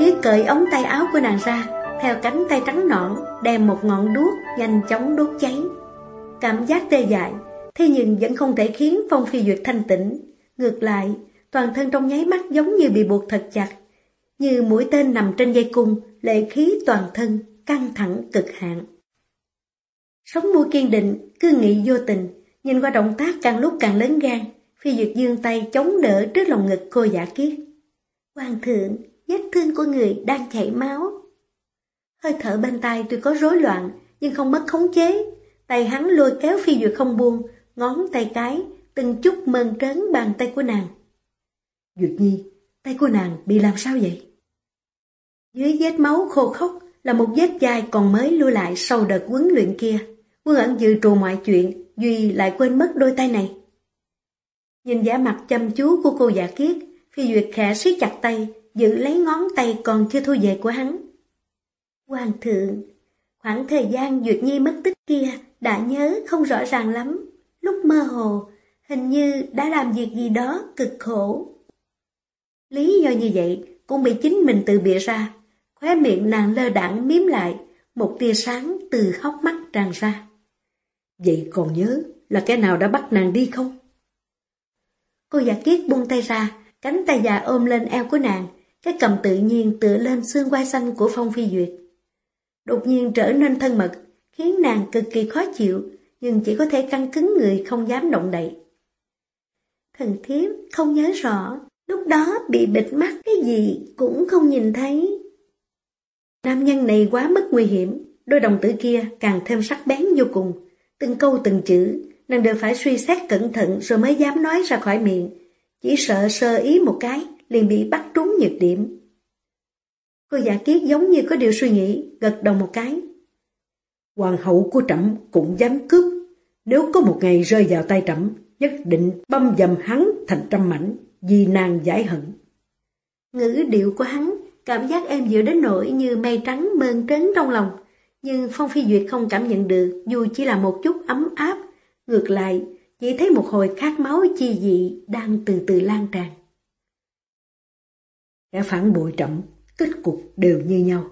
kiết cởi ống tay áo của nàng ra Theo cánh tay trắng nõn Đem một ngọn đuốc nhanh chóng đốt cháy. Cảm giác tê dại Thế nhưng vẫn không thể khiến Phong Phi Duyệt thanh tĩnh. Ngược lại Toàn thân trong nháy mắt giống như bị buộc thật chặt Như mũi tên nằm trên dây cung Lệ khí toàn thân Căng thẳng cực hạn. Sống mua kiên định, cứ nghĩ vô tình, nhìn qua động tác càng lúc càng lớn gan, phi duyệt dương tay chống đỡ trước lòng ngực cô giả kiết. Hoàng thượng, vết thương của người đang chảy máu. Hơi thở bên tai tuy có rối loạn, nhưng không mất khống chế. Tay hắn lôi kéo phi duyệt không buông, ngón tay cái, từng chút mơn trớn bàn tay của nàng. Duyệt nhi, tay của nàng bị làm sao vậy? Dưới vết máu khô khốc là một vết dài còn mới lưu lại sau đợt huấn luyện kia. Quân ẩn dự trù mọi chuyện, Duy lại quên mất đôi tay này. Nhìn giả mặt chăm chú của cô giả kiết, phi duyệt khẽ siết chặt tay, giữ lấy ngón tay còn chưa thu về của hắn. Hoàng thượng, khoảng thời gian Duyệt Nhi mất tích kia đã nhớ không rõ ràng lắm. Lúc mơ hồ, hình như đã làm việc gì đó cực khổ. Lý do như vậy cũng bị chính mình tự bịa ra, khóe miệng nàng lơ đẳng miếm lại, một tia sáng từ hốc mắt tràn ra. Vậy còn nhớ là cái nào đã bắt nàng đi không? Cô giả kiết buông tay ra, cánh tay già ôm lên eo của nàng, cái cầm tự nhiên tựa lên xương quai xanh của Phong Phi Duyệt. Đột nhiên trở nên thân mật, khiến nàng cực kỳ khó chịu, nhưng chỉ có thể căng cứng người không dám động đậy. Thần thiếp không nhớ rõ, lúc đó bị bịt mắt cái gì cũng không nhìn thấy. Nam nhân này quá mất nguy hiểm, đôi đồng tử kia càng thêm sắc bén vô cùng, Từng câu từng chữ, nàng đều phải suy xét cẩn thận rồi mới dám nói ra khỏi miệng. Chỉ sợ sơ ý một cái, liền bị bắt trúng nhược điểm. Cô giả kiết giống như có điều suy nghĩ, gật đầu một cái. Hoàng hậu của trẫm cũng dám cướp. Nếu có một ngày rơi vào tay trẫm, nhất định băm dầm hắn thành trăm mảnh, vì nàng giải hận. Ngữ điệu của hắn, cảm giác em dựa đến nỗi như mây trắng mơn trớn trong lòng, nhưng Phong Phi Duyệt không cảm nhận được dù chỉ là một chút ấm áp, ngược lại, chỉ thấy một hồi khát máu chi dị đang từ từ lan tràn. Kẻ phản bội trọng, kết cục đều như nhau.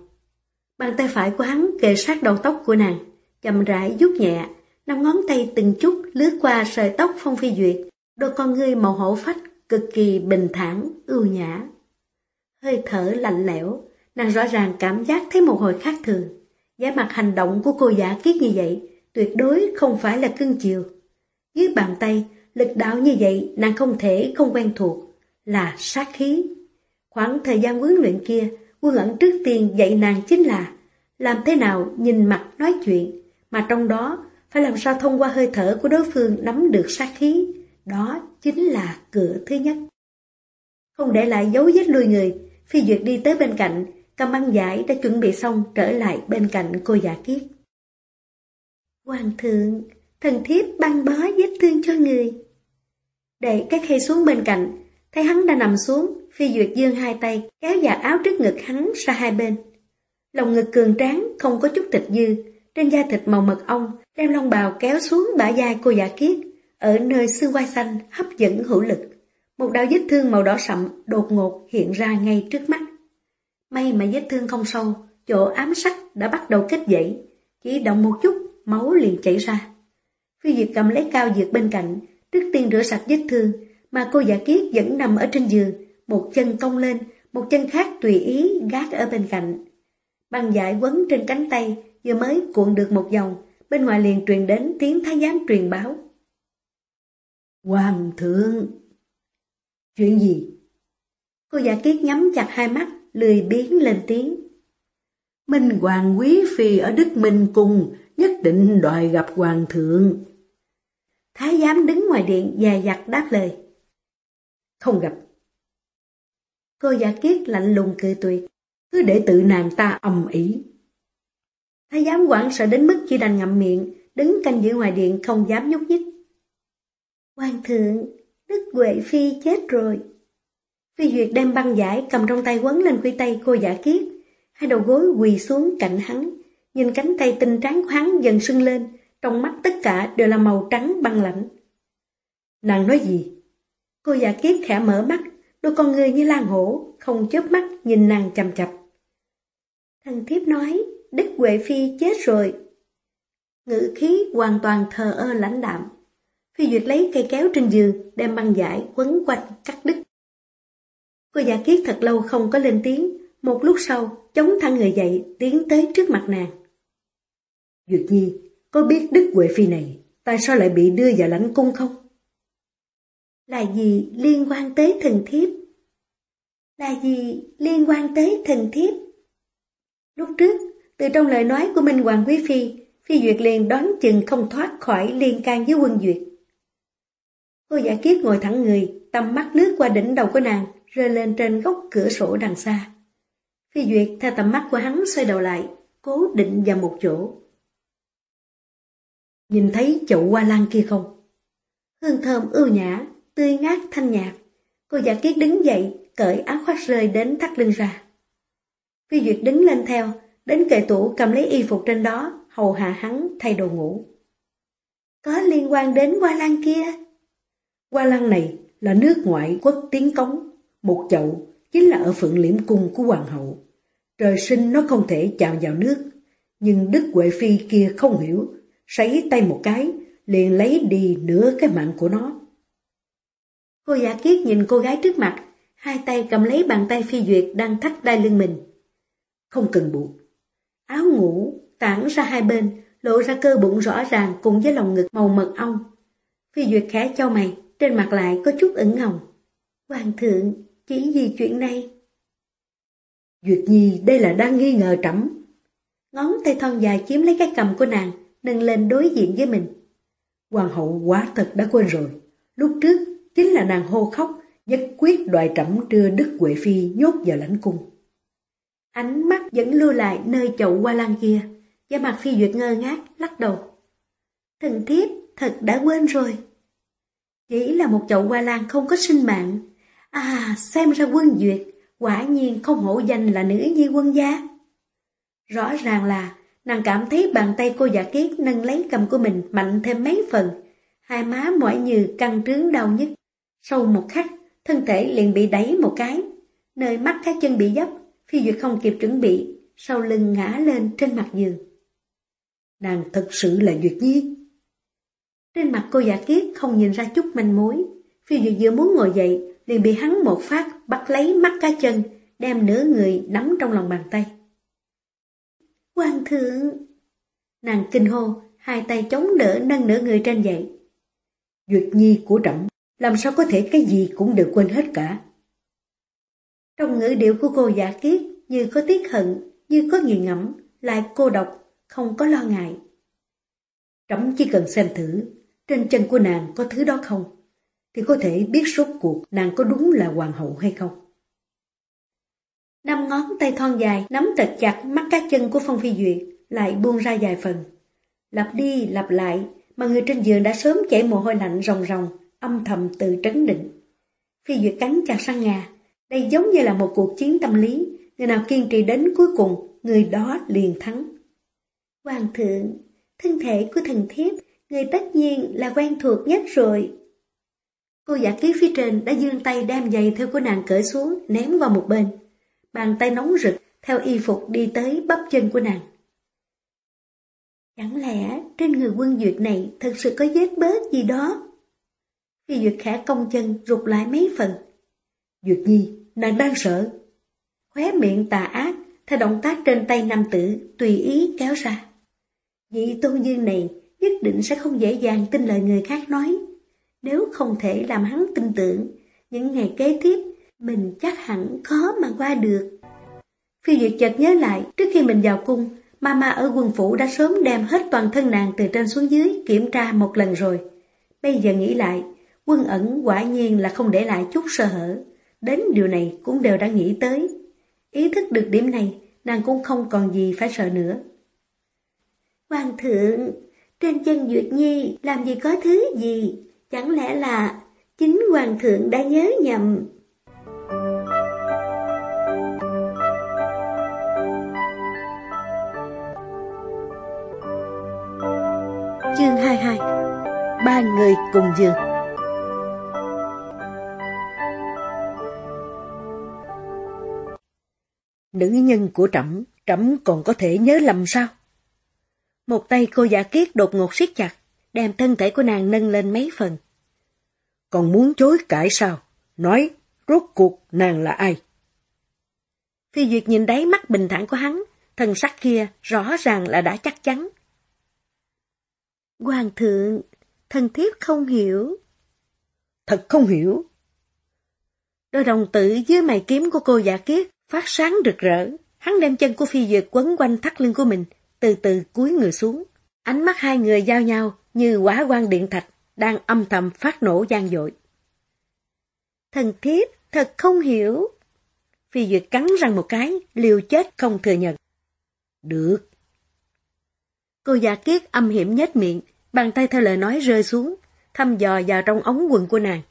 Bàn tay phải của hắn kề sát đầu tóc của nàng, chậm rãi rút nhẹ, năm ngón tay từng chút lướt qua sợi tóc Phong Phi Duyệt, đôi con ngươi màu hổ phách cực kỳ bình thản, ưu nhã. Hơi thở lạnh lẽo, nàng rõ ràng cảm giác thấy một hồi khác thường. Giá mặt hành động của cô giả kiết như vậy, tuyệt đối không phải là cưng chiều. Dưới bàn tay, lực đạo như vậy nàng không thể không quen thuộc, là sát khí. Khoảng thời gian huấn luyện kia, quân ẩn trước tiên dạy nàng chính là làm thế nào nhìn mặt nói chuyện, mà trong đó phải làm sao thông qua hơi thở của đối phương nắm được sát khí. Đó chính là cửa thứ nhất. Không để lại dấu vết lui người, phi duyệt đi tới bên cạnh, Cầm băng giải đã chuẩn bị xong trở lại bên cạnh cô giả kiết. Hoàng thượng, thần thiếp băng bó vết thương cho người. đẩy cái khay xuống bên cạnh, thấy hắn đã nằm xuống, phi duyệt dương hai tay, kéo giặt áo trước ngực hắn ra hai bên. Lòng ngực cường tráng, không có chút thịt dư, trên da thịt màu mật ong, đem long bào kéo xuống bả vai cô giả kiết, ở nơi xương quai xanh hấp dẫn hữu lực. Một đạo vết thương màu đỏ sậm đột ngột hiện ra ngay trước mắt. May mà vết thương không sâu, chỗ ám sắc đã bắt đầu kết dậy, chỉ động một chút, máu liền chảy ra. Phi Diệp cầm lấy cao dược bên cạnh, trước tiên rửa sạch vết thương, mà cô giả kiết vẫn nằm ở trên giường, một chân cong lên, một chân khác tùy ý gác ở bên cạnh. Băng giải quấn trên cánh tay, vừa mới cuộn được một vòng, bên ngoài liền truyền đến tiếng thái giám truyền báo. Hoàng thượng! Chuyện gì? Cô giả kiết nhắm chặt hai mắt, lười biến lên tiếng. Minh Hoàng Quý Phi ở Đức Minh Cung nhất định đòi gặp Hoàng thượng. Thái giám đứng ngoài điện dài dặt đáp lời. Không gặp. Cô giả kiết lạnh lùng cười tuyệt, cứ để tự nàng ta ầm ĩ. Thái giám quản sợ đến mức chỉ đành ngậm miệng, đứng canh giữ ngoài điện không dám nhúc nhích. Hoàng thượng, Đức Huệ Phi chết rồi. Phi Duyệt đem băng giải cầm trong tay quấn lên quy tay cô giả kiết, hai đầu gối quỳ xuống cạnh hắn, nhìn cánh tay tinh trắng khoáng dần sưng lên, trong mắt tất cả đều là màu trắng băng lạnh Nàng nói gì? Cô giả kiết khẽ mở mắt, đôi con người như lan hổ, không chớp mắt nhìn nàng chầm chập. thằng thiếp nói, Đức Huệ Phi chết rồi. Ngữ khí hoàn toàn thờ ơ lãnh đạm. Phi Duyệt lấy cây kéo trên giường, đem băng giải quấn quanh cắt đứt. Cô giả kiết thật lâu không có lên tiếng, một lúc sau chống thẳng người dậy tiến tới trước mặt nàng. Duyệt Nhi, có biết Đức Huệ Phi này tại sao lại bị đưa vào lãnh cung không? Là gì liên quan tới thần thiếp? Là gì liên quan tới thần thiếp? Lúc trước, từ trong lời nói của Minh Hoàng Quý Phi, Phi Duyệt liền đoán chừng không thoát khỏi liên can với quân Duyệt. Cô giả kiết ngồi thẳng người, tầm mắt lướt qua đỉnh đầu của nàng, rơi lên trên góc cửa sổ đằng xa. Phi Duyệt theo tầm mắt của hắn xoay đầu lại, cố định vào một chỗ. Nhìn thấy chậu hoa lan kia không? Hương thơm ưu nhã, tươi ngát thanh nhạt. Cô giả kiết đứng dậy, cởi áo khoác rơi đến thắt lưng ra. Phi Duyệt đứng lên theo, đến kệ tủ cầm lấy y phục trên đó, hầu hạ hắn thay đồ ngủ. Có liên quan đến hoa lan kia? Hoa lan này là nước ngoại quốc tiến cống, một chậu chính là ở phượng liễm cung của hoàng hậu. Trời sinh nó không thể chạm vào nước, nhưng Đức Huệ Phi kia không hiểu, sấy tay một cái, liền lấy đi nửa cái mạng của nó. Cô giả kiết nhìn cô gái trước mặt, hai tay cầm lấy bàn tay phi duyệt đang thắt đai lưng mình. Không cần buộc. Áo ngủ tản ra hai bên, lộ ra cơ bụng rõ ràng cùng với lòng ngực màu mật ong. Phi duyệt khẽ cho mày, trên mặt lại có chút ửng hồng. Hoàng thượng, chỉ vì chuyện này. Duyệt Nhi đây là đang nghi ngờ trẫm. Ngón tay thon dài chiếm lấy cái cầm của nàng, nâng lên đối diện với mình. Hoàng hậu quá thật đã quên rồi. Lúc trước chính là nàng hô khóc, nhất quyết đòi trẫm đưa Đức Huệ Phi nhốt vào lãnh cung. Ánh mắt vẫn lưu lại nơi chậu hoa lan kia, và mặt phi duyệt ngơ ngác, lắc đầu. Thần thiếp thật đã quên rồi. Chỉ là một chậu hoa lan không có sinh mạng. À, xem ra quân duyệt, quả nhiên không hổ danh là nữ nhi quân gia. Rõ ràng là nàng cảm thấy bàn tay cô giả kiết nâng lấy cầm của mình mạnh thêm mấy phần. Hai má mỏi như căng trướng đau nhất. Sau một khắc, thân thể liền bị đẩy một cái. Nơi mắt cá chân bị dấp, Phi Duyệt không kịp chuẩn bị, sau lưng ngã lên trên mặt giường. Nàng thật sự là Duyệt Nhi. Trên mặt cô giả kiết không nhìn ra chút manh mối. Phi Duyệt vừa muốn ngồi dậy, liền bị hắn một phát bắt lấy mắt cá chân, đem nửa người nắm trong lòng bàn tay. Hoàng thượng! Nàng kinh hô, hai tay chống đỡ nâng nửa người trên dậy. Duyệt Nhi của trẫm làm sao có thể cái gì cũng đều quên hết cả. Trong ngữ điệu của cô giả kiết, như có tiếc hận, như có nghiền ngẫm, lại cô độc, không có lo ngại. Trẫm chỉ cần xem thử, trên chân của nàng có thứ đó không, thì có thể biết rốt cuộc nàng có đúng là hoàng hậu hay không. Năm ngón tay thon dài nắm thật chặt mắt các chân của Phong Phi Duyệt, lại buông ra dài phần. Lặp đi lặp lại, mà người trên giường đã sớm chảy mồ hôi lạnh ròng ròng, âm thầm tự trấn định. Phi Duyệt cắn chặt sang ngà, đây giống như là một cuộc chiến tâm lý, người nào kiên trì đến cuối cùng, người đó liền thắng. Hoàng thượng, thân thể của thần thiếp, người tất nhiên là quen thuộc nhất rồi. Cô giả ký phía trên đã dương tay đem giày theo của nàng cởi xuống, ném qua một bên. Bàn tay nóng rực, theo y phục đi tới bắp chân của nàng. Chẳng lẽ trên người quân duyệt này thật sự có vết bớt gì đó? Khi duyệt khẽ cong chân rụt lại mấy phần. Duyệt nhi, nàng đang sợ. Khóe miệng tà ác, theo động tác trên tay nam tử, tùy ý kéo ra. Vị tôn dương này nhất định sẽ không dễ dàng tin lời người khác nói. Nếu không thể làm hắn tin tưởng, những ngày kế tiếp, mình chắc hẳn khó mà qua được. Phi Duyệt chợt nhớ lại, trước khi mình vào cung, Mama ở quân phủ đã sớm đem hết toàn thân nàng từ trên xuống dưới kiểm tra một lần rồi. Bây giờ nghĩ lại, quân ẩn quả nhiên là không để lại chút sơ hở. Đến điều này cũng đều đã nghĩ tới. Ý thức được điểm này, nàng cũng không còn gì phải sợ nữa. Hoàng thượng, trên chân Duyệt Nhi làm gì có thứ gì? Chẳng lẽ là chính Hoàng thượng đã nhớ nhầm? 22 Ba người cùng giường Nữ nhân của trẫm, trẫm còn có thể nhớ lầm sao? Một tay cô giả kiết đột ngột siết chặt, đem thân thể của nàng nâng lên mấy phần. Còn muốn chối cãi sao? Nói, rốt cuộc nàng là ai? Phi Duyệt nhìn đáy mắt bình thản của hắn, thần sắc kia rõ ràng là đã chắc chắn. Hoàng thượng, thần thiếp không hiểu. Thật không hiểu. Đôi đồng tử dưới mày kiếm của cô giả kiết phát sáng rực rỡ. Hắn đem chân của Phi Duyệt quấn quanh thắt lưng của mình, từ từ cúi người xuống. Ánh mắt hai người giao nhau như quả quan điện thạch, đang âm thầm phát nổ gian dội. Thần thiếp thật không hiểu. Phi Duyệt cắn răng một cái, liều chết không thừa nhận. Được. Cô già kiết âm hiểm nhếch miệng, bàn tay theo lời nói rơi xuống, thăm dò vào trong ống quần của nàng.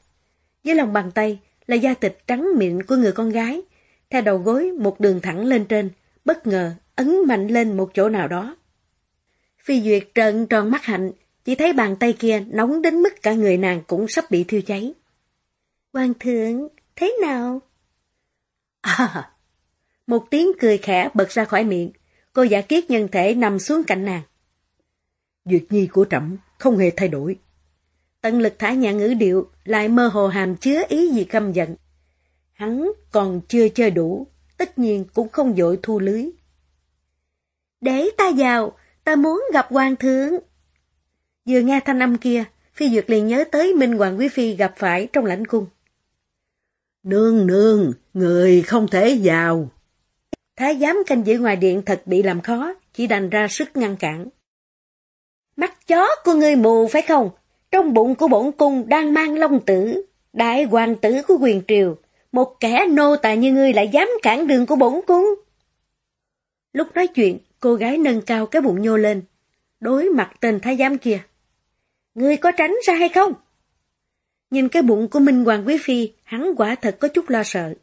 Dưới lòng bàn tay là da thịt trắng miệng của người con gái, theo đầu gối một đường thẳng lên trên, bất ngờ ấn mạnh lên một chỗ nào đó. Phi Duyệt trợn tròn mắt hạnh, chỉ thấy bàn tay kia nóng đến mức cả người nàng cũng sắp bị thiêu cháy. Hoàng thượng, thế nào? À, một tiếng cười khẽ bật ra khỏi miệng, cô giả kiết nhân thể nằm xuống cạnh nàng. Duyệt nhi của trẫm không hề thay đổi. Tận lực thả nhã ngữ điệu, lại mơ hồ hàm chứa ý gì căm giận. Hắn còn chưa chơi đủ, tất nhiên cũng không dội thu lưới. Để ta vào, ta muốn gặp hoàng thượng. Vừa nghe thanh âm kia, Phi Duyệt liền nhớ tới Minh Hoàng Quý Phi gặp phải trong lãnh cung. Nương nương, người không thể vào. Thái giám canh giữ ngoài điện thật bị làm khó, chỉ đành ra sức ngăn cản. Mắt chó của ngươi mù phải không? Trong bụng của bổn cung đang mang long tử, đại hoàng tử của quyền triều. Một kẻ nô tài như ngươi lại dám cản đường của bổn cung. Lúc nói chuyện, cô gái nâng cao cái bụng nhô lên, đối mặt tên thái giám kia. Ngươi có tránh ra hay không? Nhìn cái bụng của Minh Hoàng Quý Phi, hắn quả thật có chút lo sợ.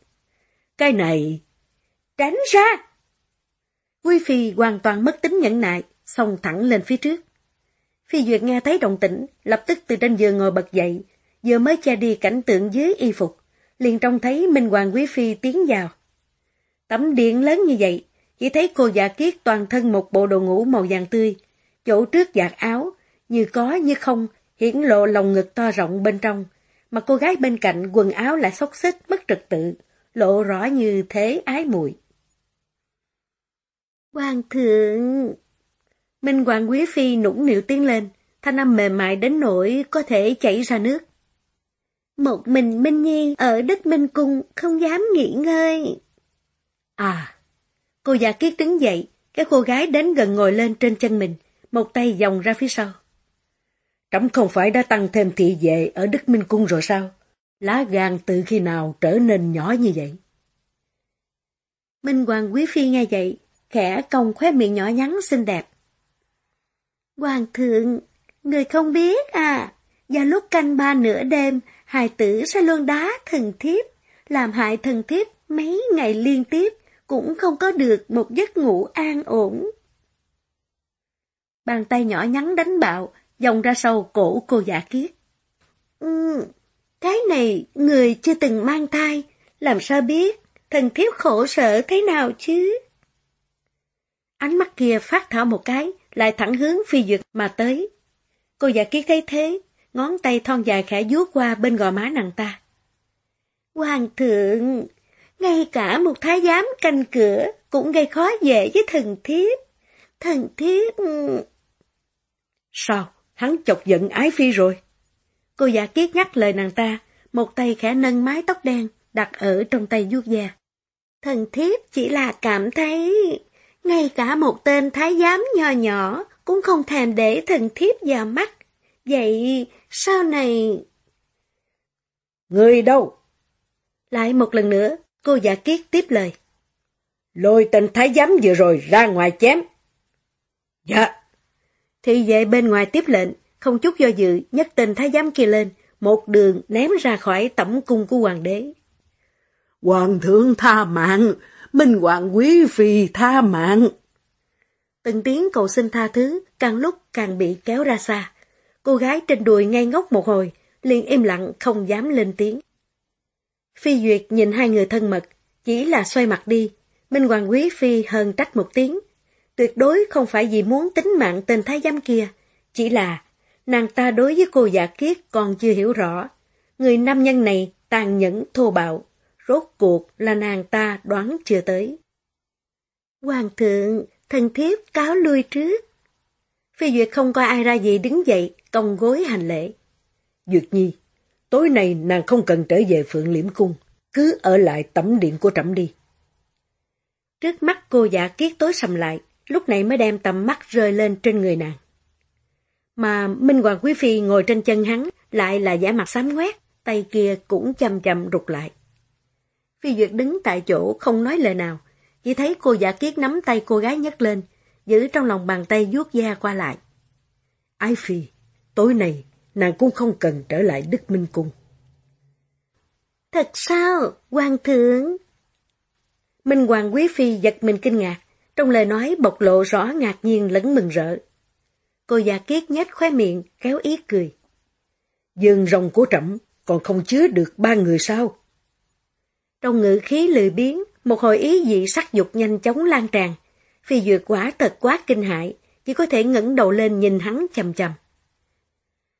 Cái này... Tránh ra! Quý Phi hoàn toàn mất tính nhẫn nại, xông thẳng lên phía trước. Phi Duyệt nghe thấy động tĩnh, lập tức từ trên giường ngồi bật dậy, vừa mới che đi cảnh tượng dưới y phục, liền trông thấy Minh Hoàng Quý Phi tiến vào. Tấm điện lớn như vậy, chỉ thấy cô già kiết toàn thân một bộ đồ ngủ màu vàng tươi, chỗ trước giặt áo, như có như không, hiển lộ lòng ngực to rộng bên trong, mà cô gái bên cạnh quần áo lại xốc xích mất trật tự, lộ rõ như thế ái muội. Hoàng thượng! Minh Hoàng Quý Phi nũng nịu tiến lên, thanh âm mềm mại đến nỗi có thể chảy ra nước. Một mình Minh Nhi ở Đức Minh Cung không dám nghỉ ngơi. À, cô già kiết đứng dậy, cái cô gái đến gần ngồi lên trên chân mình, một tay vòng ra phía sau. Trẫm không phải đã tăng thêm thị vệ ở Đức Minh Cung rồi sao? Lá gan từ khi nào trở nên nhỏ như vậy? Minh Hoàng Quý Phi nghe vậy, khẽ cong khóe miệng nhỏ nhắn xinh đẹp. Hoàng thượng, người không biết à, vào lúc canh ba nửa đêm, hài tử sẽ luôn đá thần thiếp, làm hại thần thiếp mấy ngày liên tiếp, cũng không có được một giấc ngủ an ổn. Bàn tay nhỏ nhắn đánh bạo, dòng ra sau cổ cô giả kiết. Ừ, cái này người chưa từng mang thai, làm sao biết thần thiếp khổ sở thế nào chứ? Ánh mắt kia phát thảo một cái, lại thẳng hướng phi duyệt mà tới. Cô giả kiết thấy thế, ngón tay thon dài khẽ vuốt qua bên gò má nàng ta. Hoàng thượng, ngay cả một thái giám canh cửa cũng gây khó dễ với thần thiếp. Thần thiếp... Ừ. Sao? Hắn chọc giận ái phi rồi. Cô giả kiết nhắc lời nàng ta, một tay khẽ nâng mái tóc đen, đặt ở trong tay vuốt da. Thần thiếp chỉ là cảm thấy, ngay cả một tên thái giám nho nhỏ cũng không thèm để thần thiếp vào mắt. Vậy sau này... Người đâu? Lại một lần nữa, cô giả kiết tiếp lời. Lôi tên thái giám vừa rồi ra ngoài chém. Dạ. Thị vệ bên ngoài tiếp lệnh, không chút do dự, nhấc tên thái giám kia lên, một đường ném ra khỏi tẩm cung của hoàng đế. Hoàng thượng tha mạng, minh hoàng quý phi tha mạng. Từng tiếng cầu xin tha thứ, càng lúc càng bị kéo ra xa. Cô gái trên đùi ngay ngốc một hồi, liền im lặng không dám lên tiếng. Phi Duyệt nhìn hai người thân mật, chỉ là xoay mặt đi. Minh Hoàng Quý Phi hơn trách một tiếng. Tuyệt đối không phải vì muốn tính mạng tên thái giám kia, chỉ là nàng ta đối với cô giả kiết còn chưa hiểu rõ. Người nam nhân này tàn nhẫn thô bạo, rốt cuộc là nàng ta đoán chưa tới. Hoàng thượng, thần thiếp cáo lui trước. Phi Duyệt không coi ai ra gì đứng dậy, công gối hành lễ. Duyệt Nhi, tối nay nàng không cần trở về Phượng Liễm Cung, cứ ở lại tẩm điện của trẫm đi. Trước mắt cô giả kiết tối sầm lại, lúc này mới đem tầm mắt rơi lên trên người nàng. Mà Minh Hoàng Quý Phi ngồi trên chân hắn, lại là giả mặt xám ngoét, tay kia cũng chầm chầm rụt lại. Phi Duyệt đứng tại chỗ không nói lời nào, chỉ thấy cô giả kiết nắm tay cô gái nhấc lên, giữ trong lòng bàn tay vuốt da qua lại. Ái Phi, tối nay nàng cũng không cần trở lại Đức Minh Cung. Thật sao, Hoàng thượng? Minh Hoàng Quý Phi giật mình kinh ngạc, trong lời nói bộc lộ rõ ngạc nhiên lẫn mừng rỡ. Cô già kiết nhếch khóe miệng, kéo ý cười. Dương rồng của trẫm còn không chứa được ba người sao? Trong ngữ khí lười biến, một hồi ý dị sắc dục nhanh chóng lan tràn. Phi duyệt quả thật quá kinh hại, chỉ có thể ngẩng đầu lên nhìn hắn chầm chầm.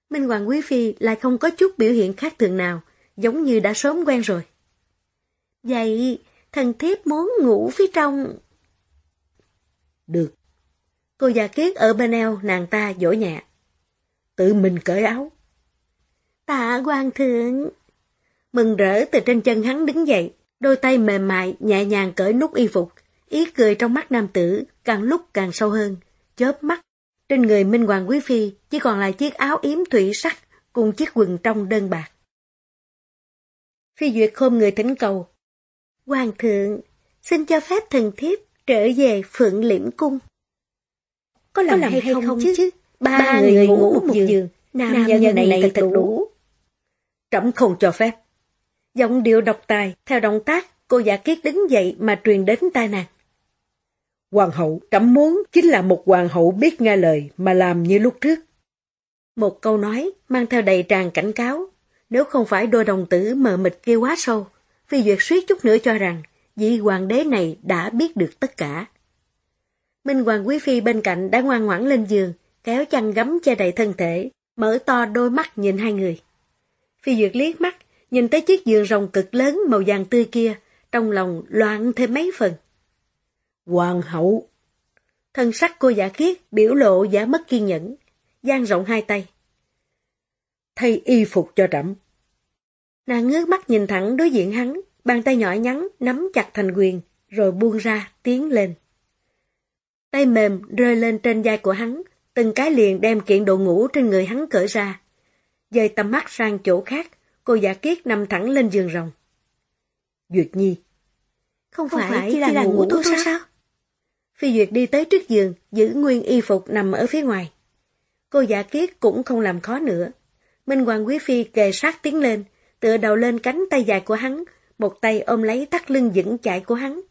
Minh Hoàng Quý Phi lại không có chút biểu hiện khác thường nào, giống như đã sớm quen rồi. Vậy, thần thiếp muốn ngủ phía trong. Được. Cô già kiết ở bên eo nàng ta dỗ nhẹ. Tự mình cởi áo. Tạ quan thượng. Mừng rỡ từ trên chân hắn đứng dậy, đôi tay mềm mại nhẹ nhàng cởi nút y phục, ý cười trong mắt nam tử càng lúc càng sâu hơn, chớp mắt. Trên người Minh Hoàng Quý Phi chỉ còn lại chiếc áo yếm thủy sắc cùng chiếc quần trong đơn bạc. Phi Duyệt khom người thỉnh cầu. Hoàng thượng, xin cho phép thần thiếp trở về Phượng Liễm Cung. Có làm, hay, hay không, không chứ? Ba, ba người, người ngủ một giường, giường. nam, nam nhân, nhân này, này thật, thật đủ. Trẫm không cho phép. Giọng điệu độc tài, theo động tác, cô giả kiết đứng dậy mà truyền đến tai nàng. Hoàng hậu, trẫm muốn chính là một hoàng hậu biết nghe lời mà làm như lúc trước. Một câu nói mang theo đầy tràn cảnh cáo. Nếu không phải đôi đồng tử mờ mịt kia quá sâu, Phi Duyệt suýt chút nữa cho rằng vị hoàng đế này đã biết được tất cả. Minh Hoàng Quý Phi bên cạnh đã ngoan ngoãn lên giường, kéo chăn gấm che đầy thân thể, mở to đôi mắt nhìn hai người. Phi Duyệt liếc mắt, nhìn tới chiếc giường rồng cực lớn màu vàng tươi kia, trong lòng loạn thêm mấy phần. Hoàng hậu! Thân sắc cô giả kiết biểu lộ giả mất kiên nhẫn, dang rộng hai tay. Thay y phục cho trẫm. Nàng ngước mắt nhìn thẳng đối diện hắn, bàn tay nhỏ nhắn nắm chặt thành quyền, rồi buông ra, tiến lên. Tay mềm rơi lên trên vai của hắn, từng cái liền đem kiện đồ ngủ trên người hắn cởi ra. Dời tầm mắt sang chỗ khác, cô giả kiết nằm thẳng lên giường rồng. Duyệt Nhi. Không, không phải, phải chỉ là, là ngủ, ngủ thôi sao? sao? Phi Duyệt đi tới trước giường, giữ nguyên y phục nằm ở phía ngoài. Cô giả kiết cũng không làm khó nữa. Minh Hoàng Quý Phi kề sát tiến lên, tựa đầu lên cánh tay dài của hắn, một tay ôm lấy thắt lưng vững chạy của hắn.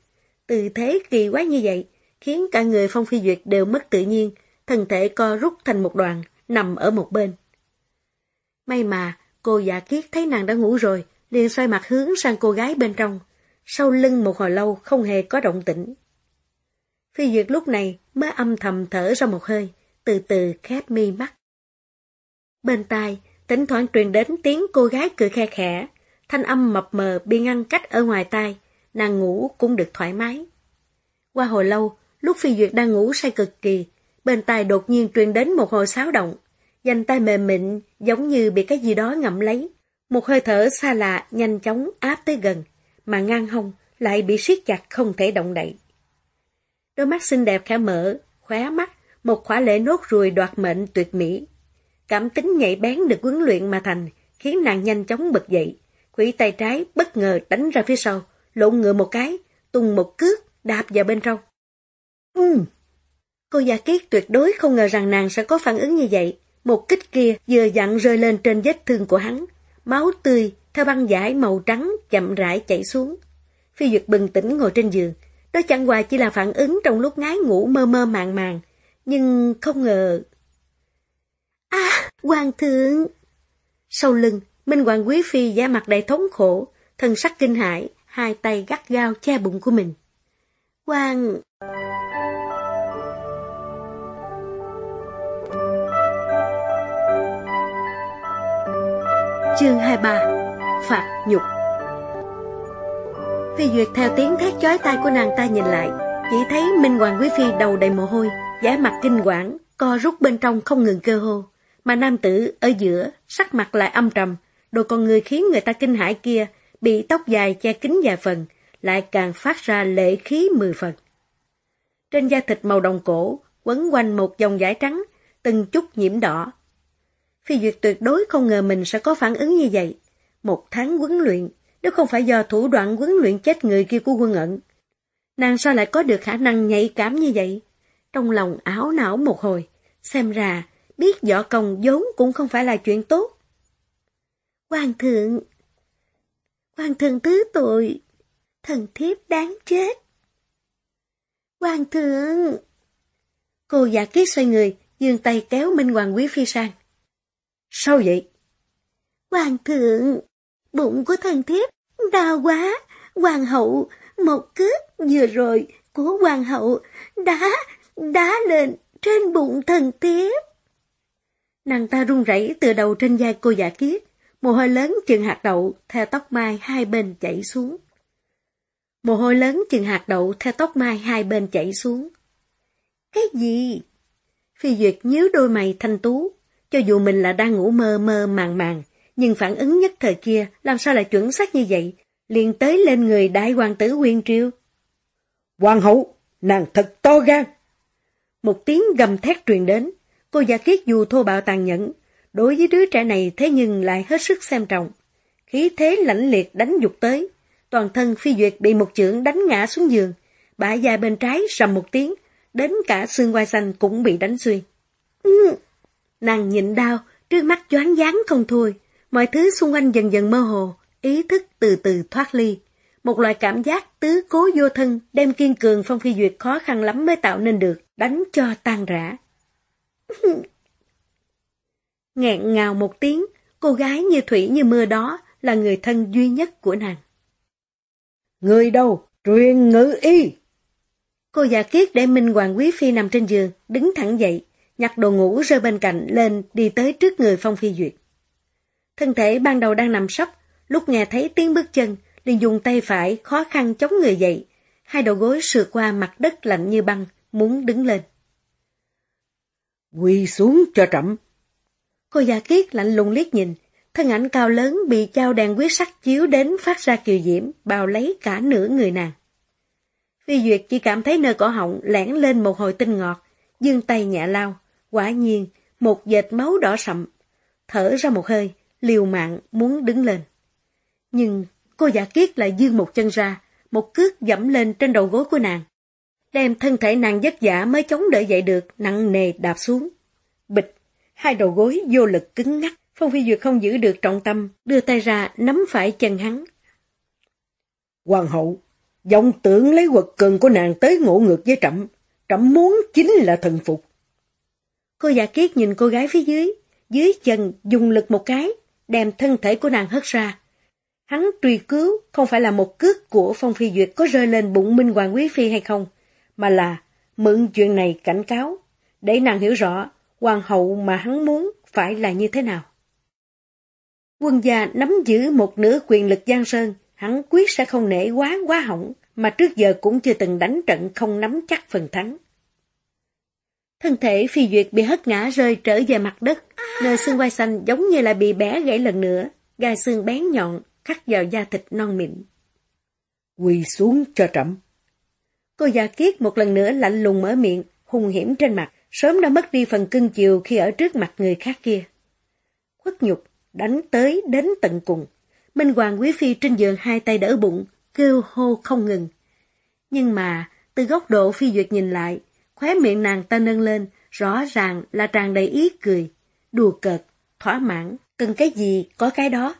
Từ thế kỳ quá như vậy, khiến cả người Phong Phi Duyệt đều mất tự nhiên, thân thể co rút thành một đoàn, nằm ở một bên. May mà, cô giả kiết thấy nàng đã ngủ rồi, liền xoay mặt hướng sang cô gái bên trong, sau lưng một hồi lâu không hề có động tĩnh. Phi Duyệt lúc này mới âm thầm thở ra một hơi, từ từ khép mi mắt. Bên tai, Thỉnh thoảng truyền đến tiếng cô gái cười khe khẽ, thanh âm mập mờ bị ngăn cách ở ngoài tai, nàng ngủ cũng được thoải mái. Qua hồi lâu, lúc Phi Duyệt đang ngủ say cực kỳ, bên tai đột nhiên truyền đến một hồi xáo động, dành tay mềm mịn giống như bị cái gì đó ngậm lấy. Một hơi thở xa lạ nhanh chóng áp tới gần, mà ngang hông lại bị siết chặt không thể động đậy. Đôi mắt xinh đẹp khẽ mở, khóe mắt, một khỏa lệ nốt ruồi đoạt mệnh tuyệt mỹ. Cảm tính nhạy bén được huấn luyện mà thành, khiến nàng nhanh chóng bật dậy. Quỷ tay trái bất ngờ đánh ra phía sau, lộn ngựa một cái, tung một cước, đạp vào bên trong. Ừm! Cô gia kiết tuyệt đối không ngờ rằng nàng sẽ có phản ứng như vậy. Một kích kia vừa dặn rơi lên trên vết thương của hắn. Máu tươi, theo băng giải màu trắng, chậm rãi chảy xuống. Phi Duyệt bừng tỉnh ngồi trên giường. Đó chẳng qua chỉ là phản ứng trong lúc ngái ngủ mơ mơ màng màng. Nhưng không ngờ... À! Hoàng thượng! Sau lưng, Minh Hoàng Quý Phi giả mặt đầy thống khổ, thân sắc kinh hãi, hai tay gắt gao che bụng của mình. Hoàng... Chương 23 Phạt nhục Phi Duyệt theo tiếng thét chói tai của nàng ta nhìn lại, chỉ thấy Minh Hoàng Quý Phi đầu đầy mồ hôi, giả mặt kinh quản, co rút bên trong không ngừng cơ hô. Mà nam tử ở giữa, sắc mặt lại âm trầm, đồ con người khiến người ta kinh hãi kia, bị tóc dài che kín vài phần, lại càng phát ra lệ khí mười phần. Trên da thịt màu đồng cổ, quấn quanh một dòng giải trắng, từng chút nhiễm đỏ. Phi Duyệt tuyệt đối không ngờ mình sẽ có phản ứng như vậy. Một tháng huấn luyện, nếu không phải do thủ đoạn huấn luyện chết người kia của quân ẩn. Nàng sao lại có được khả năng nhạy cảm như vậy? Trong lòng áo não một hồi, xem ra biết võ công vốn cũng không phải là chuyện tốt. Hoàng thượng! Hoàng thượng thứ tội! Thần thiếp đáng chết! Hoàng thượng! Cô giả kiết xoay người, dương tay kéo Minh Hoàng Quý Phi sang. Sao vậy? Hoàng thượng! Bụng của thần thiếp đau quá! Hoàng hậu! Một cước vừa rồi của hoàng hậu đá, đá lên trên bụng thần tiếp Nàng ta run rẩy từ đầu trên vai cô giả kiết, mồ hôi lớn chừng hạt đậu theo tóc mai hai bên chảy xuống. Mồ hôi lớn chừng hạt đậu theo tóc mai hai bên chảy xuống. Cái gì? Phi Duyệt nhíu đôi mày thanh tú, cho dù mình là đang ngủ mơ mơ màng màng, nhưng phản ứng nhất thời kia làm sao lại chuẩn xác như vậy, liền tới lên người đại hoàng tử Nguyên Triêu. Hoàng hậu, nàng thật to gan. Một tiếng gầm thét truyền đến, cô giả kiết dù thô bạo tàn nhẫn, đối với đứa trẻ này thế nhưng lại hết sức xem trọng. Khí thế lãnh liệt đánh dục tới, toàn thân phi duyệt bị một chưởng đánh ngã xuống giường, bả dài bên trái rầm một tiếng, đến cả xương quai xanh cũng bị đánh xuyên. Ừ. Nàng nhịn đau, trước mắt choáng váng không thôi, mọi thứ xung quanh dần dần mơ hồ, ý thức từ từ thoát ly. Một loại cảm giác tứ cố vô thân đem kiên cường Phong Phi Duyệt khó khăn lắm mới tạo nên được, đánh cho tan rã. Ngẹn ngào một tiếng, cô gái như thủy như mưa đó là người thân duy nhất của nàng. Người đâu? Truyền ngữ y! Cô già kiết để Minh Hoàng Quý Phi nằm trên giường, đứng thẳng dậy, nhặt đồ ngủ rơi bên cạnh lên đi tới trước người Phong Phi Duyệt. Thân thể ban đầu đang nằm sấp, lúc nghe thấy tiếng bước chân, liền dùng tay phải khó khăn chống người dậy, hai đầu gối sượt qua mặt đất lạnh như băng, muốn đứng lên. Quỳ xuống cho trẫm. Cô già kiết lạnh lùng liếc nhìn, thân ảnh cao lớn bị trao đèn quyết sắc chiếu đến phát ra kiều diễm, bao lấy cả nửa người nàng. Phi Duyệt chỉ cảm thấy nơi cổ họng lẻn lên một hồi tinh ngọt, dương tay nhẹ lao, quả nhiên, một dệt máu đỏ sậm. Thở ra một hơi, liều mạng muốn đứng lên. Nhưng cô giả kiết lại dương một chân ra, một cước dẫm lên trên đầu gối của nàng. Đem thân thể nàng vất vả mới chống đỡ dậy được, nặng nề đạp xuống. Bịch, hai đầu gối vô lực cứng ngắc, Phong Phi Duyệt không giữ được trọng tâm, đưa tay ra nắm phải chân hắn. Hoàng hậu, vọng tưởng lấy quật cường của nàng tới ngộ ngược với trẫm trẫm muốn chính là thần phục. Cô giả kiết nhìn cô gái phía dưới, dưới chân dùng lực một cái, đem thân thể của nàng hất ra, Hắn truy cứu không phải là một cước của Phong Phi Duyệt có rơi lên bụng Minh Hoàng Quý Phi hay không, mà là mượn chuyện này cảnh cáo, để nàng hiểu rõ hoàng hậu mà hắn muốn phải là như thế nào. Quân gia nắm giữ một nửa quyền lực Giang Sơn, hắn quyết sẽ không nể quá quá hỏng, mà trước giờ cũng chưa từng đánh trận không nắm chắc phần thắng. Thân thể phi duyệt bị hất ngã rơi trở về mặt đất, nơi xương quai xanh giống như là bị bẻ gãy lần nữa, gai xương bén nhọn, cắt vào da thịt non mịn. Quỳ xuống cho trẫm. Cô già kiết một lần nữa lạnh lùng mở miệng, hung hiểm trên mặt, sớm đã mất đi phần cưng chiều khi ở trước mặt người khác kia. Khuất nhục, đánh tới đến tận cùng. Minh Hoàng Quý Phi trên giường hai tay đỡ bụng, kêu hô không ngừng. Nhưng mà, từ góc độ Phi Duyệt nhìn lại, khóe miệng nàng ta nâng lên, rõ ràng là tràn đầy ý cười, đùa cợt, thỏa mãn, cần cái gì có cái đó.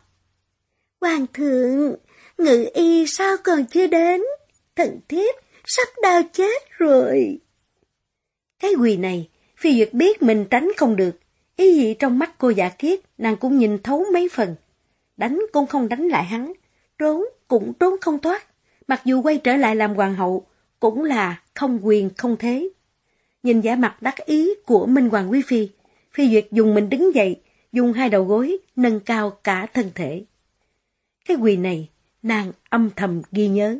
Hoàng thượng, ngự y sao còn chưa đến? Thần thiếp sắp đau chết rồi. Cái quỳ này, Phi Duyệt biết mình tránh không được, Ý gì trong mắt cô giả kiết, nàng cũng nhìn thấu mấy phần. Đánh cũng không đánh lại hắn, trốn cũng trốn không thoát. Mặc dù quay trở lại làm hoàng hậu, cũng là không quyền không thế. Nhìn giả mặt đắc ý của Minh Hoàng Quý Phi, Phi Duyệt dùng mình đứng dậy, dùng hai đầu gối nâng cao cả thân thể. Cái quỳ này, nàng âm thầm ghi nhớ.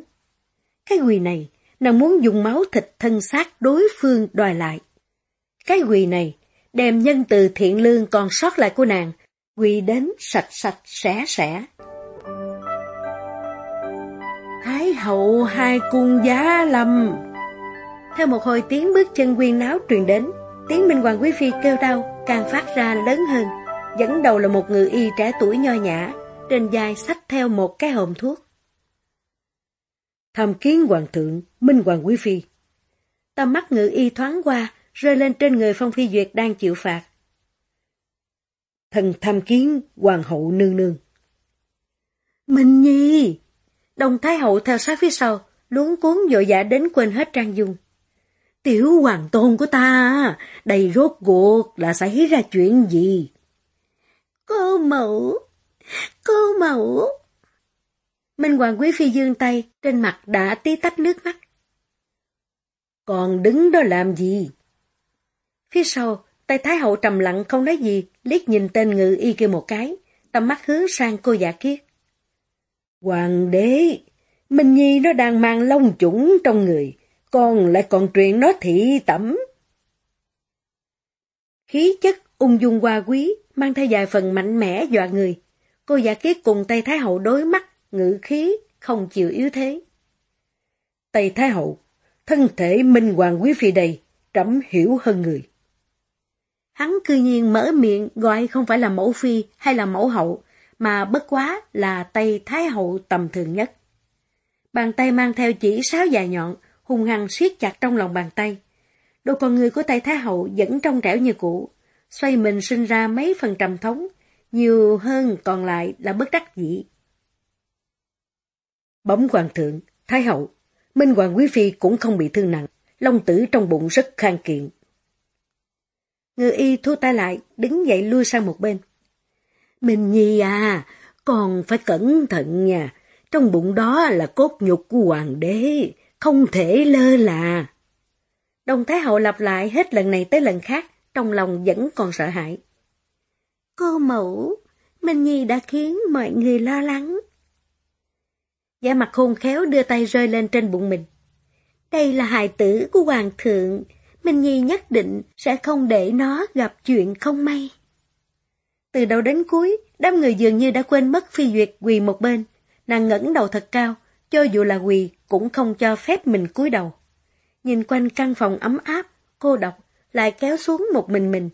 Cái quỳ này, nàng muốn dùng máu thịt thân xác đối phương đòi lại. Cái quỳ này, đem nhân từ thiện lương còn sót lại của nàng, quỳ đến sạch sạch sẽ sẽ. Thái hậu hai cung giá lâm. Theo một hồi tiếng bước chân quyên náo truyền đến, tiếng Minh Hoàng Quý Phi kêu đau càng phát ra lớn hơn. Dẫn đầu là một người y trẻ tuổi nho nhã, trên vai xách theo một cái hòm thuốc. Tham kiến hoàng thượng, Minh Hoàng Quý Phi. Tầm mắt ngự y thoáng qua, rơi lên trên người Phong Phi Duyệt đang chịu phạt. Thần tham kiến hoàng hậu nương nương. Minh Nhi! Đồng Thái Hậu theo sát phía sau, luống cuốn dội dã đến quên hết trang dung. Tiểu hoàng tôn của ta, đầy rốt cuộc là xảy ra chuyện gì? Cô mẫu, cô mẫu. Minh Hoàng Quý Phi dương tay, trên mặt đã tí tách nước mắt. Còn đứng đó làm gì? Phía sau, tay Thái Hậu trầm lặng không nói gì, liếc nhìn tên ngự y kia một cái, tầm mắt hướng sang cô giả kiết. Hoàng đế, Minh Nhi nó đang mang lông chủng trong người, con lại còn truyền nó thị tẩm. Khí chất ung dung hoa quý, mang theo vài phần mạnh mẽ dọa người. Cô giả kiết cùng Tây Thái Hậu đối mắt, ngự khí, không chịu yếu thế. Tây Thái Hậu, thân thể Minh Hoàng Quý Phi đầy trẫm hiểu hơn người. Hắn cư nhiên mở miệng gọi không phải là mẫu phi hay là mẫu hậu, mà bất quá là Tây Thái Hậu tầm thường nhất. Bàn tay mang theo chỉ sáo dài nhọn, hung hăng siết chặt trong lòng bàn tay. Đôi con người của tay Thái Hậu vẫn trong trẻo như cũ, xoay mình sinh ra mấy phần trầm thống, nhiều hơn còn lại là bất đắc dĩ. Bấm hoàng thượng, Thái Hậu, Minh Hoàng Quý Phi cũng không bị thương nặng, long tử trong bụng rất khang kiện. Ngư y thu tay lại, đứng dậy lui sang một bên. Minh Nhi à, còn phải cẩn thận nha, trong bụng đó là cốt nhục của hoàng đế, không thể lơ là. Đồng Thái Hậu lặp lại hết lần này tới lần khác, trong lòng vẫn còn sợ hãi. Cô mẫu, Minh Nhi đã khiến mọi người lo lắng. Giả mặt khôn khéo đưa tay rơi lên trên bụng mình. Đây là hài tử của Hoàng thượng, Minh Nhi nhất định sẽ không để nó gặp chuyện không may. Từ đầu đến cuối, đám người dường như đã quên mất phi duyệt quỳ một bên. Nàng ngẩng đầu thật cao, cho dù là quỳ cũng không cho phép mình cúi đầu. Nhìn quanh căn phòng ấm áp, cô độc, lại kéo xuống một mình mình.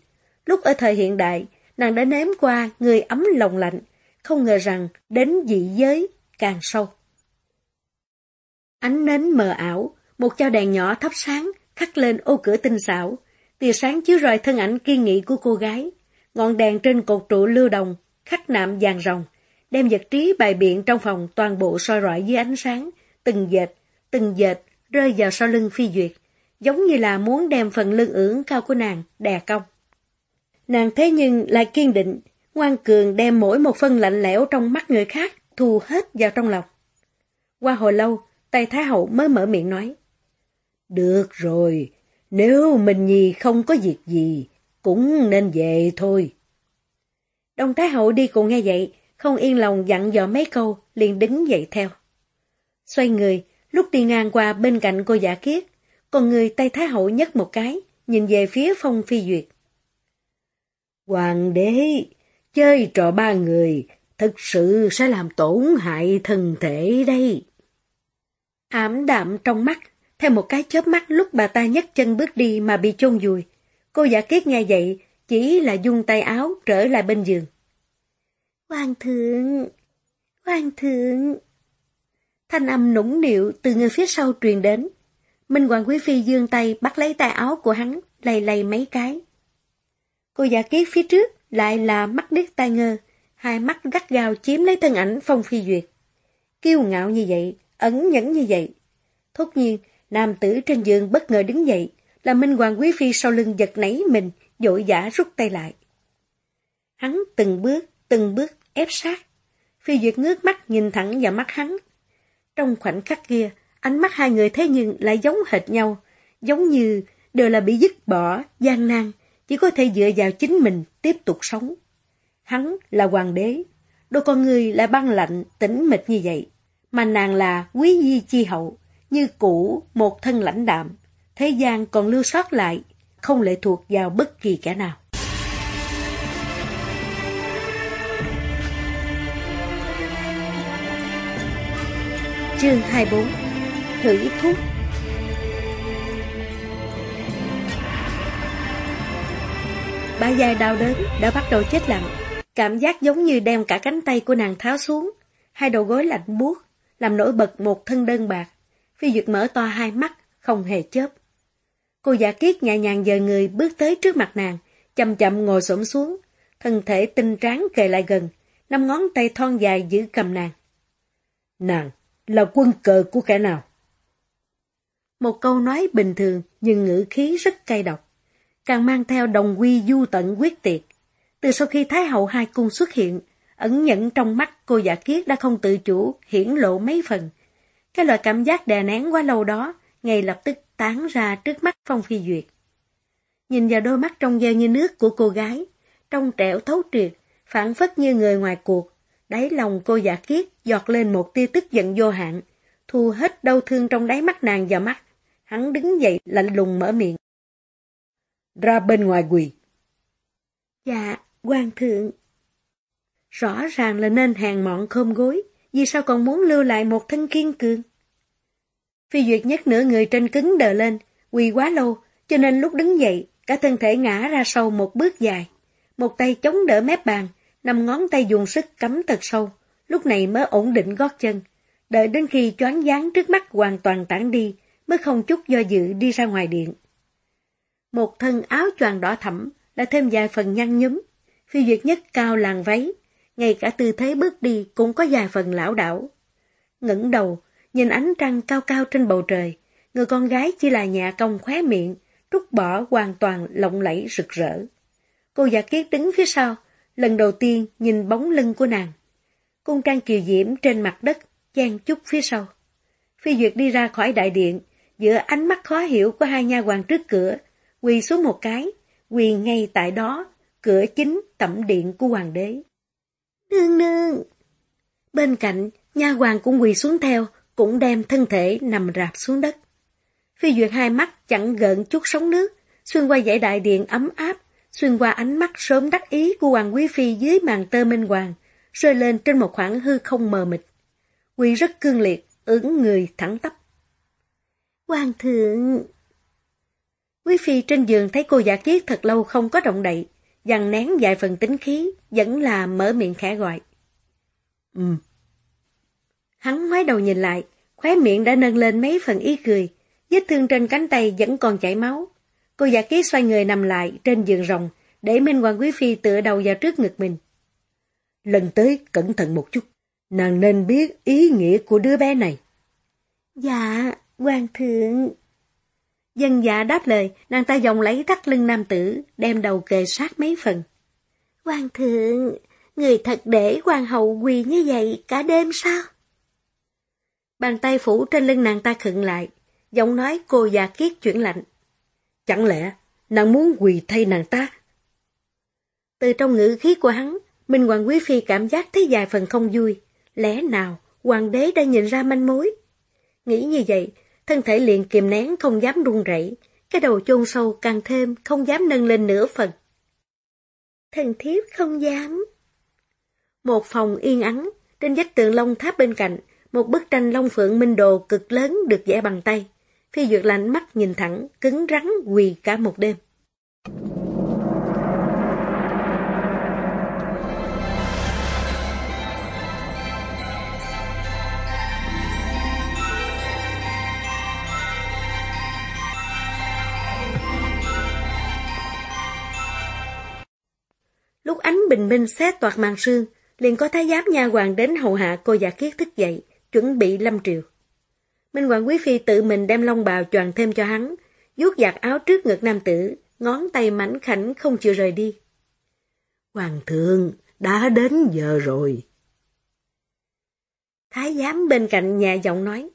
Lúc ở thời hiện đại, nàng đã nếm qua người ấm lòng lạnh, không ngờ rằng đến dị giới càng sâu. Ánh nến mờ ảo, một chao đèn nhỏ thắp sáng, khắc lên ô cửa tinh xảo, tia sáng chiếu rọi thân ảnh kiên nghị của cô gái. Ngọn đèn trên cột trụ lưu đồng, khắc nạm vàng rồng, đem vật trí bài biện trong phòng toàn bộ soi rọi dưới ánh sáng, từng dệt, từng dệt rơi vào sau lưng phi duyệt, giống như là muốn đem phần lưng ưỡng cao của nàng đè cong. Nàng thế nhưng lại kiên định, ngoan cường đem mỗi một phân lạnh lẽo trong mắt người khác thu hết vào trong lòng. Qua hồi lâu, tay Thái Hậu mới mở miệng nói. Được rồi, nếu mình Nhi không có việc gì, cũng nên về thôi. Đồng Thái Hậu đi cùng nghe vậy, không yên lòng dặn dò mấy câu, liền đứng dậy theo. Xoay người, lúc đi ngang qua bên cạnh cô giả kiết, còn người tay Thái Hậu nhấc một cái, nhìn về phía Phong Phi Duyệt. Hoàng đế, chơi trò ba người, thực sự sẽ làm tổn hại thân thể đây. Ảm đạm trong mắt, theo một cái chớp mắt lúc bà ta nhấc chân bước đi mà bị chôn vùi. Cô giả kiết nghe vậy, chỉ là dung tay áo trở lại bên giường. Hoàng thượng! Hoàng thượng! Thanh âm nũng nịu từ người phía sau truyền đến. Minh Hoàng Quý Phi dương tay bắt lấy tay áo của hắn, lầy lầy mấy cái. Cô giả kiết phía trước lại là mắt điếc tai ngơ, hai mắt gắt gao chiếm lấy thân ảnh Phong Phi Duyệt. Kiêu ngạo như vậy, ẩn nhẫn như vậy. Thốt nhiên, nam tử trên giường bất ngờ đứng dậy, là Minh Hoàng Quý Phi sau lưng giật nảy mình, dội dã rút tay lại. Hắn từng bước, từng bước ép sát. Phi Duyệt ngước mắt nhìn thẳng vào mắt hắn. Trong khoảnh khắc kia, ánh mắt hai người thế nhưng lại giống hệt nhau, giống như đều là bị dứt bỏ, gian nan, chỉ có thể dựa vào chính mình tiếp tục sống. Hắn là hoàng đế, đôi con người lại băng lạnh, tĩnh mịch như vậy, mà nàng là quý di chi hậu, như cũ một thân lãnh đạm, thế gian còn lưu sót lại, không lệ thuộc vào bất kỳ kẻ nào. Chương 24 Thử thuốc. Ba dài đau đớn đã bắt đầu chết lặng. Cảm giác giống như đem cả cánh tay của nàng tháo xuống. Hai đầu gối lạnh buốt, Làm nổi bật một thân đơn bạc. Phi Duyệt mở to hai mắt, Không hề chớp. Cô giả kiết nhẹ nhàng dời người bước tới trước mặt nàng, Chậm chậm ngồi xổm xuống. Thân thể tinh tráng kề lại gần, Năm ngón tay thon dài giữ cầm nàng. Nàng là quân cờ của kẻ nào? Một câu nói bình thường nhưng ngữ khí rất cay độc, càng mang theo đồng quy du tận quyết tiệt. Từ sau khi Thái hậu hai cung xuất hiện, ẩn nhẫn trong mắt cô giả kiết đã không tự chủ, hiển lộ mấy phần. Cái loại cảm giác đè nén quá lâu đó, ngay lập tức tán ra trước mắt Phong Phi Duyệt. Nhìn vào đôi mắt trong veo như nước của cô gái, trong trẻo thấu triệt, phản phất như người ngoài cuộc, Đáy lòng cô giả kiết giọt lên một tia tức giận vô hạn, thu hết đau thương trong đáy mắt nàng vào mắt. Hắn đứng dậy lạnh lùng mở miệng. Ra bên ngoài quỳ. Dạ, quan thượng. Rõ ràng là nên hàng mọn khom gối, vì sao còn muốn lưu lại một thân kiên cường? Phi Duyệt nhất nửa người trên cứng đờ lên, quỳ quá lâu, cho nên lúc đứng dậy, cả thân thể ngã ra sau một bước dài. Một tay chống đỡ mép bàn, năm ngón tay dùng sức cắm thật sâu, lúc này mới ổn định gót chân. Đợi đến khi choáng dáng trước mắt hoàn toàn tản đi, mới không chút do dự đi ra ngoài điện. Một thân áo choàng đỏ thẫm, đã thêm vài phần nhăn nhúm. Phi duyệt nhất cao làng váy, ngay cả tư thế bước đi cũng có vài phần lão đảo. ngẩng đầu, nhìn ánh trăng cao cao trên bầu trời, người con gái chỉ là nhà công khóe miệng, trút bỏ hoàn toàn lộng lẫy rực rỡ. Cô giả kiết đứng phía sau, lần đầu tiên nhìn bóng lưng của nàng. Cung trang kiều diễm trên mặt đất, chan chút phía sau. Phi Duyệt đi ra khỏi đại điện, giữa ánh mắt khó hiểu của hai nha hoàng trước cửa, quỳ xuống một cái, quỳ ngay tại đó, cửa chính tẩm điện của hoàng đế. Nương nương! Bên cạnh, nha hoàng cũng quỳ xuống theo, cũng đem thân thể nằm rạp xuống đất. Phi Duyệt hai mắt chẳng gợn chút sóng nước, xuyên qua dãy đại điện ấm áp, xuyên qua ánh mắt sớm đắc ý của Hoàng Quý Phi dưới màn tơ minh hoàng, rơi lên trên một khoảng hư không mờ mịt. Quy rất cương liệt, ứng người thẳng tắp. Hoàng thượng... Quý Phi trên giường thấy cô giả kiết thật lâu không có động đậy, dằn nén vài phần tính khí, vẫn là mở miệng khẽ gọi. Ừ. Hắn ngoái đầu nhìn lại, khóe miệng đã nâng lên mấy phần ý cười, vết thương trên cánh tay vẫn còn chảy máu, Cô giả ký xoay người nằm lại trên giường rồng, để Minh Hoàng Quý Phi tựa đầu vào trước ngực mình. Lần tới cẩn thận một chút, nàng nên biết ý nghĩa của đứa bé này. Dạ, hoàng thượng. Dân dạ đáp lời, nàng ta dòng lấy thắt lưng nam tử, đem đầu kề sát mấy phần. Hoàng thượng, người thật để hoàng hậu quỳ như vậy cả đêm sao? Bàn tay phủ trên lưng nàng ta khựng lại, giọng nói cô già kiết chuyển lạnh. Chẳng lẽ nàng muốn quỳ thay nàng ta? Từ trong ngữ khí của hắn, Minh Hoàng Quý Phi cảm giác thấy vài phần không vui. Lẽ nào hoàng đế đã nhìn ra manh mối? Nghĩ như vậy, thân thể liền kiềm nén không dám run rẩy, cái đầu chôn sâu càng thêm không dám nâng lên nửa phần. Thần thiếp không dám. Một phòng yên ắng, trên vách tường long tháp bên cạnh, một bức tranh long phượng minh đồ cực lớn được vẽ bằng tay. Phi Duyệt lạnh mắt nhìn thẳng, cứng rắn quỳ cả một đêm. Lúc ánh bình minh xét toạt màn sương, liền có thái giám nha hoàng đến hầu hạ cô giả kiết thức dậy, chuẩn bị lâm triều. Minh Hoàng Quý Phi tự mình đem long bào choàng thêm cho hắn, vuốt giặt áo trước ngực nam tử, ngón tay mảnh khảnh không chịu rời đi. Hoàng thượng, đã đến giờ rồi. Thái giám bên cạnh nhà giọng nói.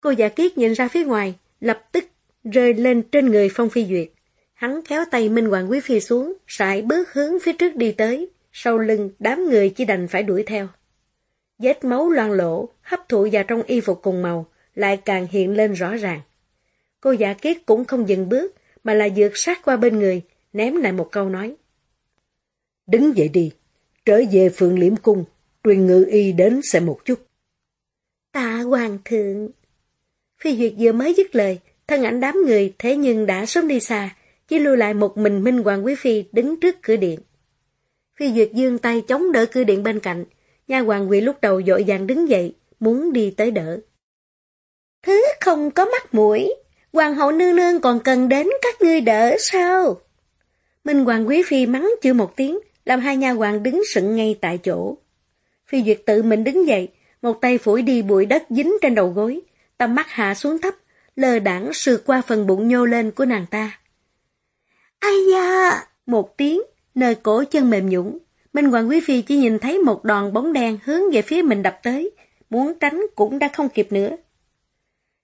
Cô giả kiết nhìn ra phía ngoài, lập tức rơi lên trên người Phong Phi Duyệt. Hắn kéo tay Minh Hoàng Quý Phi xuống, sải bước hướng phía trước đi tới, sau lưng đám người chỉ đành phải đuổi theo. Vết máu loang lỗ, hấp thụ vào trong y phục cùng màu, lại càng hiện lên rõ ràng. Cô giả kiết cũng không dừng bước, mà là dược sát qua bên người, ném lại một câu nói. Đứng dậy đi, trở về phượng liễm cung, truyền ngự y đến xem một chút. Tạ hoàng thượng. Phi Duyệt vừa mới dứt lời, thân ảnh đám người thế nhưng đã sớm đi xa, chỉ lưu lại một mình Minh Hoàng Quý Phi đứng trước cửa điện. Phi Duyệt dương tay chống đỡ cửa điện bên cạnh, nha hoàng quỷ lúc đầu dội vàng đứng dậy, muốn đi tới đỡ. Thứ không có mắt mũi, hoàng hậu nương nương còn cần đến các ngươi đỡ sao? Minh Hoàng Quý Phi mắng chưa một tiếng, làm hai nha hoàng đứng sững ngay tại chỗ. Phi Duyệt tự mình đứng dậy, một tay phủi đi bụi đất dính trên đầu gối, tầm mắt hạ xuống thấp, lờ đảng sượt qua phần bụng nhô lên của nàng ta. Ai da! Một tiếng, nơi cổ chân mềm nhũng. Minh Hoàng Quý Phi chỉ nhìn thấy một đòn bóng đen hướng về phía mình đập tới, muốn tránh cũng đã không kịp nữa.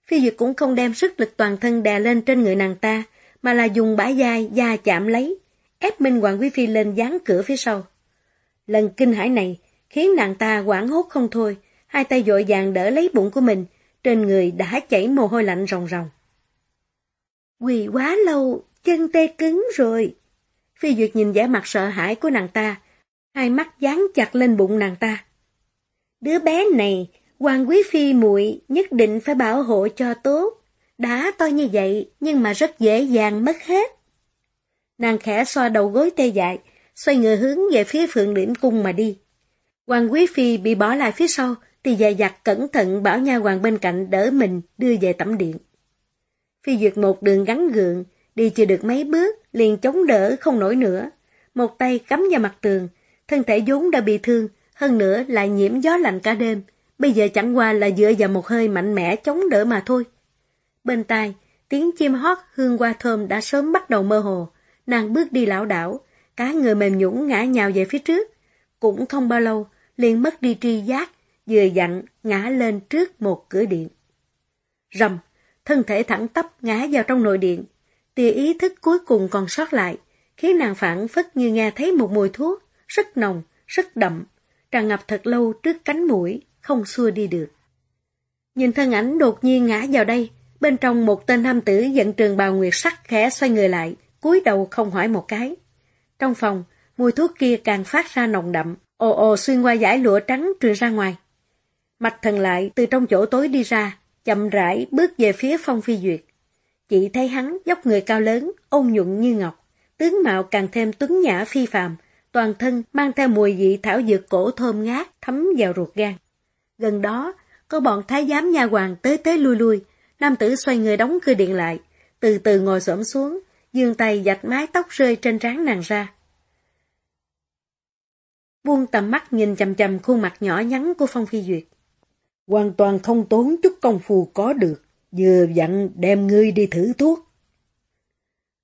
Phi Duyệt cũng không đem sức lực toàn thân đè lên trên người nàng ta, mà là dùng bả dai da chạm lấy, ép Minh Hoàng Quý Phi lên dán cửa phía sau. Lần kinh hãi này khiến nàng ta quảng hốt không thôi, hai tay dội vàng đỡ lấy bụng của mình, trên người đã chảy mồ hôi lạnh ròng ròng. Quỳ quá lâu, chân tê cứng rồi. Phi Duyệt nhìn vẻ mặt sợ hãi của nàng ta, hai mắt dán chặt lên bụng nàng ta. Đứa bé này, Hoàng Quý Phi muội nhất định phải bảo hộ cho tốt. Đã to như vậy, nhưng mà rất dễ dàng mất hết. Nàng khẽ xoa đầu gối tê dại, xoay người hướng về phía phượng điểm cung mà đi. Hoàng Quý Phi bị bỏ lại phía sau, thì dài dặt cẩn thận bảo nha hoàng bên cạnh đỡ mình đưa về tẩm điện. Phi Duyệt một đường gắn gượng, đi chưa được mấy bước, liền chống đỡ không nổi nữa. Một tay cắm vào mặt tường, thân thể vốn đã bị thương, hơn nữa lại nhiễm gió lạnh cả đêm, bây giờ chẳng qua là dựa vào một hơi mạnh mẽ chống đỡ mà thôi. Bên tai, tiếng chim hót hương hoa thơm đã sớm bắt đầu mơ hồ, nàng bước đi lão đảo, cả người mềm nhũng ngã nhào về phía trước. Cũng không bao lâu, liền mất đi tri giác, vừa dặn ngã lên trước một cửa điện. Rầm, thân thể thẳng tắp ngã vào trong nội điện, tia ý thức cuối cùng còn sót lại, khiến nàng phản phất như nghe thấy một mùi thuốc, rất nồng, rất đậm, tràn ngập thật lâu trước cánh mũi, không xua đi được. Nhìn thân ảnh đột nhiên ngã vào đây, bên trong một tên nam tử giận trường bào nguyệt sắc khẽ xoay người lại, cúi đầu không hỏi một cái. Trong phòng, mùi thuốc kia càng phát ra nồng đậm, ồ ồ xuyên qua giải lụa trắng truyền ra ngoài. Mạch thần lại từ trong chỗ tối đi ra, chậm rãi bước về phía Phong Phi Duyệt. Chị thấy hắn dốc người cao lớn, ôn nhuận như ngọc, tướng mạo càng thêm tuấn nhã phi phàm, toàn thân mang theo mùi vị thảo dược cổ thơm ngát thấm vào ruột gan. Gần đó, có bọn thái giám nha hoàng tới tới lui lui, nam tử xoay người đóng cửa điện lại, từ từ ngồi xổm xuống, dương tay dạch mái tóc rơi trên trán nàng ra. Buông tầm mắt nhìn chầm chầm khuôn mặt nhỏ nhắn của Phong Phi Duyệt. Hoàn toàn không tốn chút công phu có được, vừa dặn đem ngươi đi thử thuốc.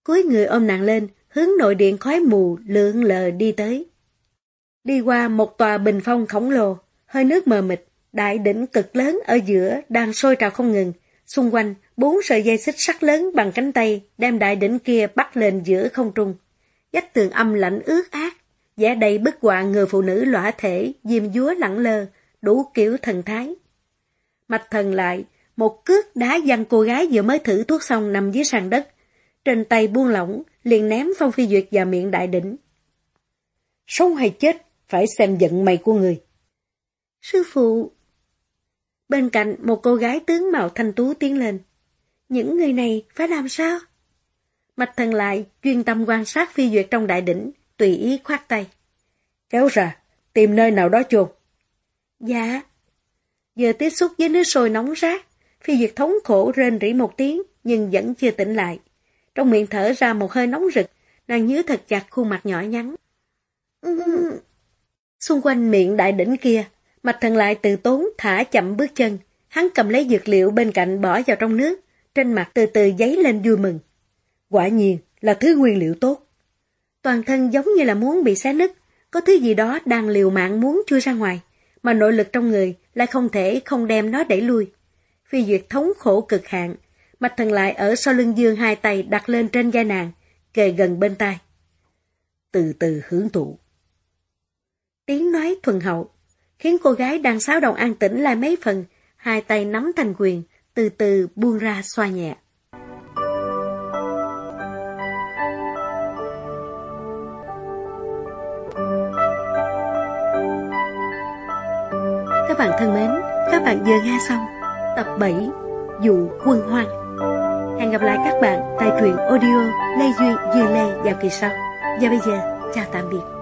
Cuối người ôm nàng lên, hướng nội điện khói mù lượn lờ đi tới. Đi qua một tòa bình phong khổng lồ, hơi nước mờ mịt, đại đỉnh cực lớn ở giữa đang sôi trào không ngừng, xung quanh bốn sợi dây xích sắt lớn bằng cánh tay đem đại đỉnh kia bắt lên giữa không trung. Dách tường âm lạnh ướt át, vẻ đầy bức họa người phụ nữ lõa thể, diêm dúa lẳng lơ, đủ kiểu thần thái. Mạch thần lại, một cước đá văng cô gái vừa mới thử thuốc xong nằm dưới sàn đất. Trên tay buông lỏng, liền ném Phong Phi Duyệt vào miệng đại đỉnh. Sống hay chết, phải xem giận mày của người. Sư phụ! Bên cạnh một cô gái tướng mạo thanh tú tiến lên. Những người này phải làm sao? Mạch thần lại, chuyên tâm quan sát Phi Duyệt trong đại đỉnh, tùy ý khoát tay. Kéo ra, tìm nơi nào đó chôn. Dạ. Giờ tiếp xúc với nước sôi nóng rát, Phi Duyệt thống khổ rên rỉ một tiếng, nhưng vẫn chưa tỉnh lại. Trong miệng thở ra một hơi nóng rực, nàng nhớ thật chặt khuôn mặt nhỏ nhắn. Xung quanh miệng đại đỉnh kia, mạch thần lại từ tốn thả chậm bước chân. Hắn cầm lấy dược liệu bên cạnh bỏ vào trong nước, trên mặt từ từ giấy lên vui mừng. Quả nhiên là thứ nguyên liệu tốt. Toàn thân giống như là muốn bị xé nứt, có thứ gì đó đang liều mạng muốn chui ra ngoài, mà nội lực trong người lại không thể không đem nó đẩy lui. Phi Duyệt thống khổ cực hạn, Mạch Thần lại ở sau lưng dương hai tay đặt lên trên vai nàng, kề gần bên tai. Từ từ hưởng thụ. Tiếng nói thuần hậu, khiến cô gái đang xáo động an tĩnh lại mấy phần, hai tay nắm thành quyền, từ từ buông ra xoa nhẹ. Các bạn thân mến, các bạn vừa nghe xong tập 7 Dụ Quân Hoang. Hẹn gặp lại các bạn tại truyện audio Lê Duy Duy Lê vào kỳ sau. Và bây giờ, chào tạm biệt.